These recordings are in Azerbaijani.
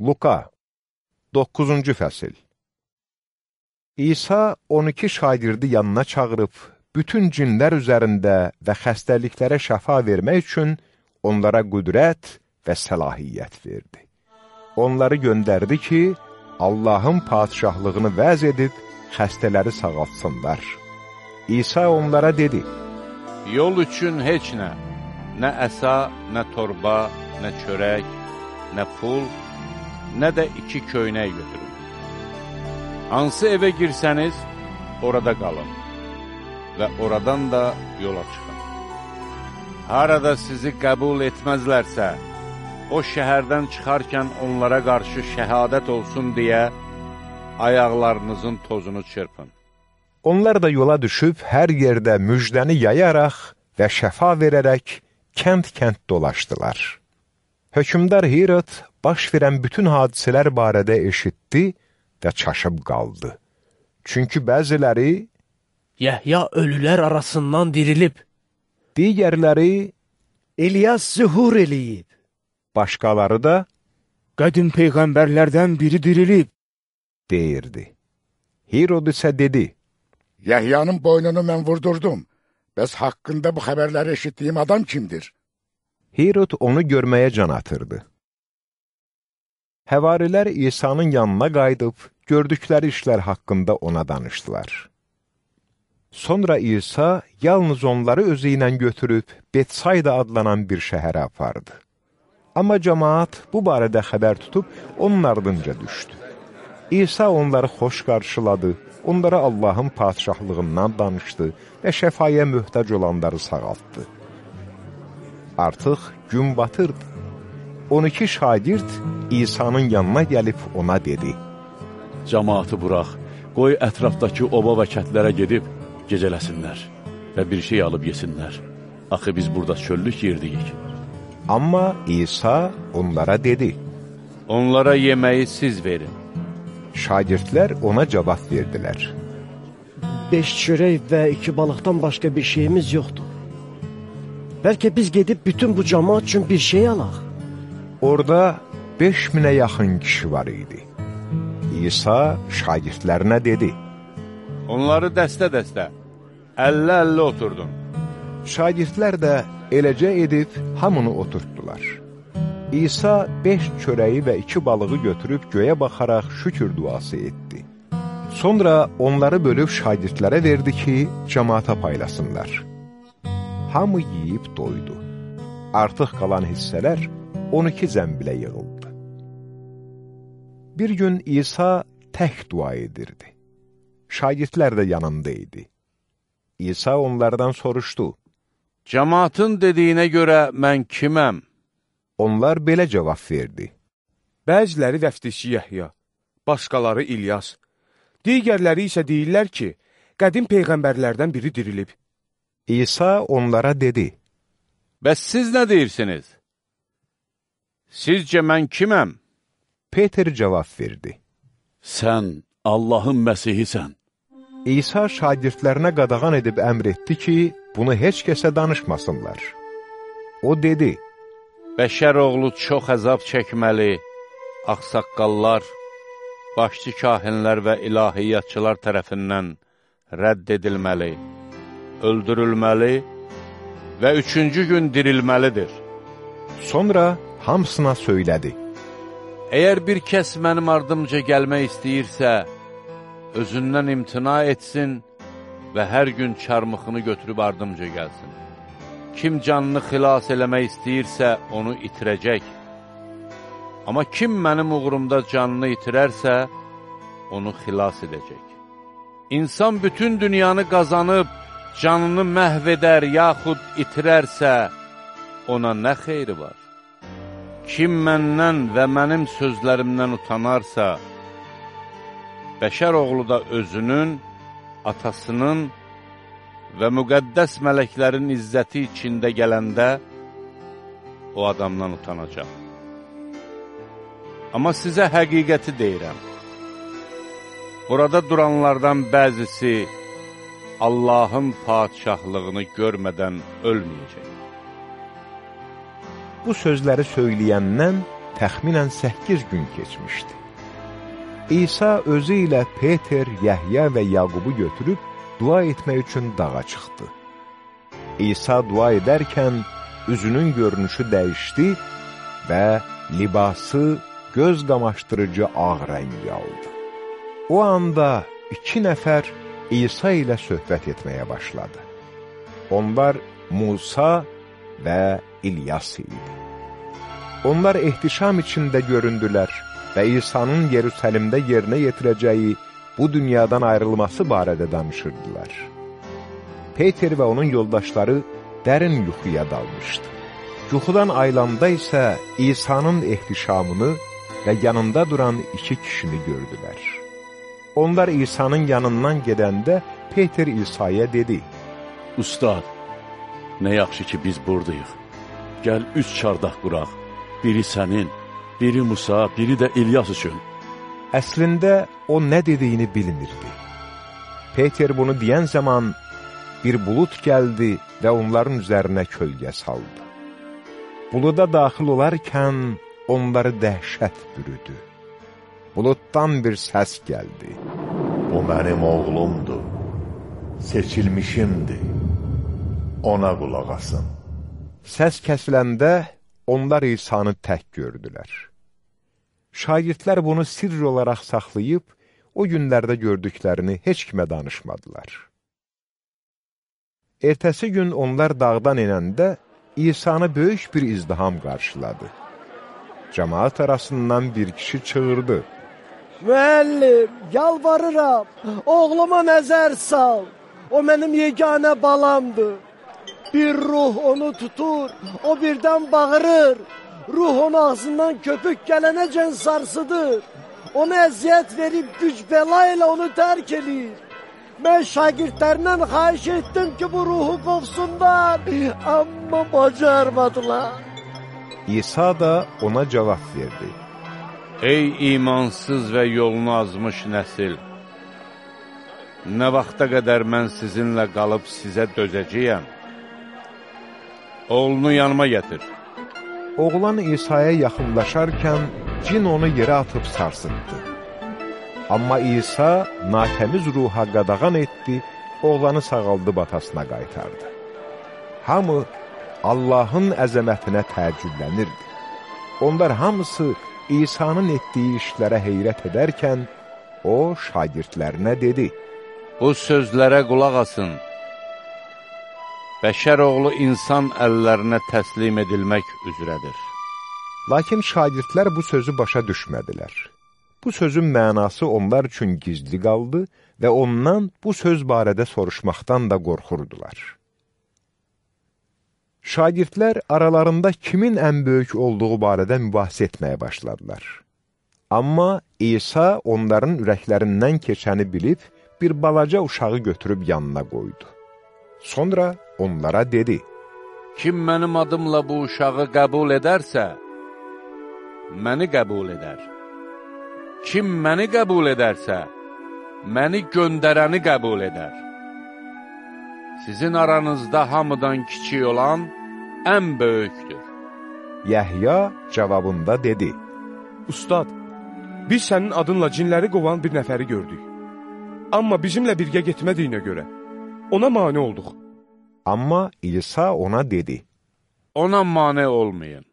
Luka 9-cu fəsil İsa 12 şagirdi yanına çağırıb, bütün cinlər üzərində və xəstəliklərə şəfa vermək üçün onlara qüdrət və səlahiyyət verdi. Onları göndərdi ki, Allahın padişahlığını vəz edib, xəstələri sağaltsınlar. İsa onlara dedi, Yol üçün heç nə, nə əsa, nə torba, nə çörək, nə pul, nə də iki köynək götürün. Hansı evə girsəniz, orada qalın və oradan da yola çıxın. Harada sizi qəbul etməzlərsə, o şəhərdən çıxarkən onlara qarşı şəhadət olsun deyə ayaqlarınızın tozunu çırpın. Onlar da yola düşüb hər yerdə müjdəni yayaraq və şəfa verərək kənd-kənd dolaşdılar. Hökümdar Hirot baş verən bütün hadisələr barədə eşitdi və çaşıb qaldı. Çünki bəziləri, Yəhya ölülər arasından dirilib, digərləri, İlyas zühur eləyib, başqaları da qədim peyğəmbərlərdən biri dirilib. deyirdi. Hirod isə dedi, Yəhyanın boynunu mən vurdurdum. Bəs haqqında bu xəbərləri eşitdiyim adam kimdir? Hirod onu görməyə can atırdı. Həvarilər İsa'nın yanına qayıdıb, gördükləri işlər haqqında ona danışdılar. Sonra İsa yalnız onları özü ilə götürüb Betsayda adlanan bir şəhərə apardı. Amma cəmaat bu barədə xəbər tutub onun ardınca düşdü. İsa onları xoş qarşıladı, onlara Allahın padişahlığından danışdı və şəfaya möhtac olanları sağaltdı. Artıq gün batırdı. 12 şagird İsa'nın yanına gəlib ona dedi, Cəmaatı burax, qoy ətrafdakı oba və kətlərə gedib gecələsinlər və bir şey alıb yesinlər. Axı biz burada çöllük yerdiyik. Amma İsa onlara dedi, Onlara yeməyi siz verin. şagirdlər ona cavab verdilər. Beş çörək və iki balıqdan başqa bir şeyimiz yoxdur. Bəlkə biz gedib bütün bu cəmaat üçün bir şey alaq. Orada 5000-ə yaxın kişi var idi. İsa şagirdlərinə dedi, Onları dəstə-dəstə, əllə-əllə oturdun. şagirdlər də eləcə edib hamını oturtdular. İsa beş çörəyi və iki balığı götürüb göyə baxaraq şükür duası etdi. Sonra onları bölüb şagirdlərə verdi ki, cəmaata paylasınlar. Hamı yeyib doydu. Artıq qalan hissələr 12 zəmbilə yığıldı. Bir gün İsa tək dua edirdi. Şagirdlər də yanında idi. İsa onlardan soruşdu. Cəmaatın dediyinə görə mən kiməm? Onlar belə cavab verdi. Bəziləri vəftişi Yəhya, başqaları İlyas, digərləri isə deyirlər ki, qədim peyğəmbərlərdən biri dirilib. İsa onlara dedi, Bəs siz nə deyirsiniz? Sizcə mən kiməm? Peter cavab verdi. Sən Allahın Məsihisən. İsa şagirdlərinə qadağan edib əmr etdi ki, bunu heç kəsə danışmasınlar. O dedi, Bəşər oğlu çox əzab çəkməli, axsaqqallar, başçı kahinlər və ilahiyyatçılar tərəfindən rədd edilməli, öldürülməli və üçüncü gün dirilməlidir. sonra hamısına söylədi. Əgər bir kəs mənim ardımca gəlmək istəyirsə, özündən imtina etsin və hər gün çarmıxını götürüb ardımca gəlsin. Kim canını xilas eləmək istəyirsə, onu itirəcək. Amma kim mənim uğrumda canını itirərsə, onu xilas edəcək. İnsan bütün dünyanı qazanıb, canını məhv edər, yaxud itirərsə, ona nə xeyri var? Kim məndən və mənim sözlərimdən utanarsa, bəşər oğlu da özünün, atasının və müqəddəs mələklərin izzəti içində gələndə o adamdan utanacaq. Amma sizə həqiqəti deyirəm. Burada duranlardan bəzisi Allahın padişahlığını görmədən ölməyəcək. Bu sözləri söyləyəndən təxminən 8 gün keçmişdi. İsa özü ilə Peter, Yəhya və Yaqubu götürüb dua etmək üçün dağa çıxdı. İsa dua edərkən üzünün görünüşü dəyişdi və libası göz qamaşdırıcı ağ rəngi aldı. O anda iki nəfər İsa ilə söhbət etməyə başladı. Onlar Musa və İlyas idi. Onlar ehtişam içində göründülər və İsa'nın Yerusəlimdə yerinə yetirəcəyi bu dünyadan ayrılması barədə danışırdılar. Peter və onun yoldaşları dərin yuxuya dalmışdı. Yuxudan aylanda isə İsa'nın ehtişamını və yanında duran iki kişini gördülər. Onlar İsa'nın yanından gedəndə Peter İsa'ya dedi, Ustad, nə yaxşı ki biz buradayıq. Gəl üç çardaq quraq. Biri sənin, biri Musa, biri də İlyas üçün. Əslində o nə dediyini bilmirdi. Peter bunu deyən zaman bir bulut gəldi və onların üzərinə kölgə saldı. Buluda daxil olarkən onları dəhşət bürüdü. Buluddan bir səs gəldi. Bu mənim oğlumdur, seçilmişimdir, ona qulaq asın. Səs kəsiləndə onlar İsa'nı tək gördülər. Şagirdlər bunu sirr olaraq saxlayıb, o günlərdə gördüklərini heç kimə danışmadılar. Ertəsi gün onlar dağdan enəndə İsa'nı böyük bir izdiham qarşıladı. Cəmaat arasından bir kişi çığırdı. Müəllim, yalvarıram, oğluma nəzər sal. O mənim yeganə balamdır. Bir ruh onu tutur, o birdən bağırır. Ruh onu ağzından köpük gələnəcən sarsıdır. Ona əziyyət verib güc bəla ilə onu tərk edir. Mən şagirdlərindən xahiş etdim ki, bu ruhu qovsunlar, amma bacarmadılar. İsa da ona cavab verdi. Ey imansız və yolunu azmış nəsil! Nə vaxta qədər mən sizinlə qalıb sizə dözəcəyəm? Oğlunu yanıma gətir. Oğlan İsa'ya yaxınlaşarkən cin onu yerə atıb sarsıtdı. Amma İsa natəmiz ruha qadağan etdi, oğlanı sağaldıb atasına qaytardı. Hamı Allahın əzəmətinə təəccüblənirdi. Onlar hamısı İsa'nın etdiyi işlərə heyrət edərkən, o şagirdlərinə dedi, Bu sözlərə qulaq asın. Bəşər oğlu insan əllərinə təslim edilmək üzrədir. Lakin şagirdlər bu sözü başa düşmədilər. Bu sözün mənası onlar üçün gizli qaldı və ondan bu söz barədə soruşmaqdan da qorxurdular. Şagirdlər aralarında kimin ən böyük olduğu barədə mübahisə etməyə başladılar. Amma İsa onların ürəklərindən keçəni bilib, bir balaca uşağı götürüb yanına qoydu. Sonra onlara dedi, Kim mənim adımla bu uşağı qəbul edərsə, məni qəbul edər. Kim məni qəbul edərsə, məni göndərəni qəbul edər. Sizin aranızda hamıdan kiçik olan ən böyükdür. Yəhya cavabında dedi, Ustad, biz sənin adınla cinləri qovan bir nəfəri gördük. Amma bizimlə birgə getmədiyinə görə ona mane olduq. Amma İsa ona dedi, Ona mane olmayın.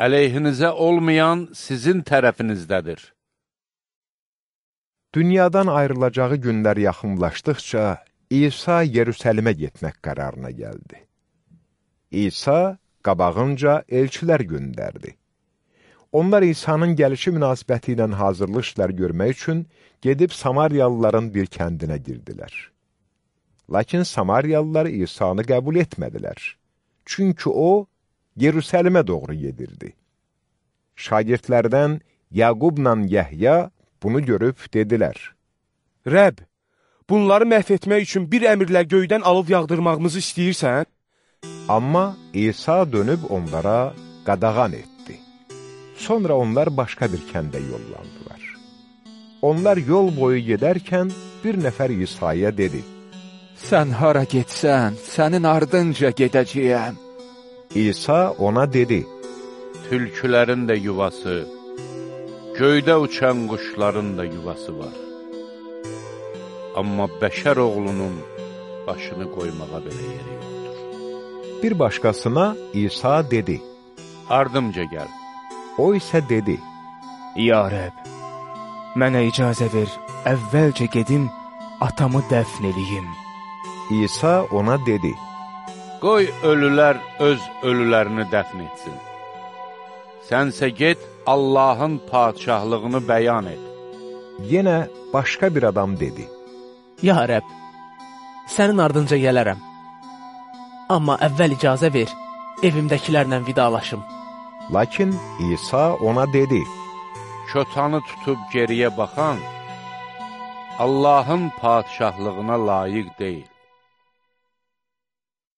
Əleyhinizə olmayan sizin tərəfinizdədir. Dünyadan ayrılacağı günlər yaxınlaşdıqca İsa Yerusəlimə getmək qərarına gəldi. İsa qabağınca elçilər göndərdi. Onlar İsa'nın gəlişi münasibəti ilə hazırlıq işlər görmək üçün gedib Samariyalıların bir kəndinə girdilər. Lakin Samariyalılar İsa'nı qəbul etmədilər. Çünki o, Yerusəlimə doğru gedirdi. Şagirdlərdən Yaqubla Yəhya bunu görüb dedilər. Rəbb, bunları məhv etmək üçün bir əmrlə göydən alıb yağdırmağımızı istəyirsən? Amma İsa dönüb onlara qadağan etdi. Sonra onlar başqa bir kəndə yollandılar. Onlar yol boyu gedərkən bir nəfər İsa'ya dedi, Sən hara getsən, sənin ardınca gedəcəyəm. İsa ona dedi, tülkülərin də yuvası, göydə uçan quşların da yuvası var. Amma bəşər oğlunun başını qoymağa belə yeri yoxdur. Bir başqasına İsa dedi. Ardımca gəl. O isə dedi, Ya Rəb, mənə icazə ver, əvvəlcə gedim, atamı dəfn eləyim. İsa ona dedi, Qoy ölülər öz ölülərini dəfn etsin. Sənsə get, Allahın padişahlığını bəyan et. yenə başqa bir adam dedi. Ya Rəbb, sənin ardınca gələrəm. Amma əvvəl icazə ver, evimdəkilərlə vidalaşım. Lakin İsa ona dedi, Kötanı tutub geriyə baxan, Allahın padişahlığına layiq deyil.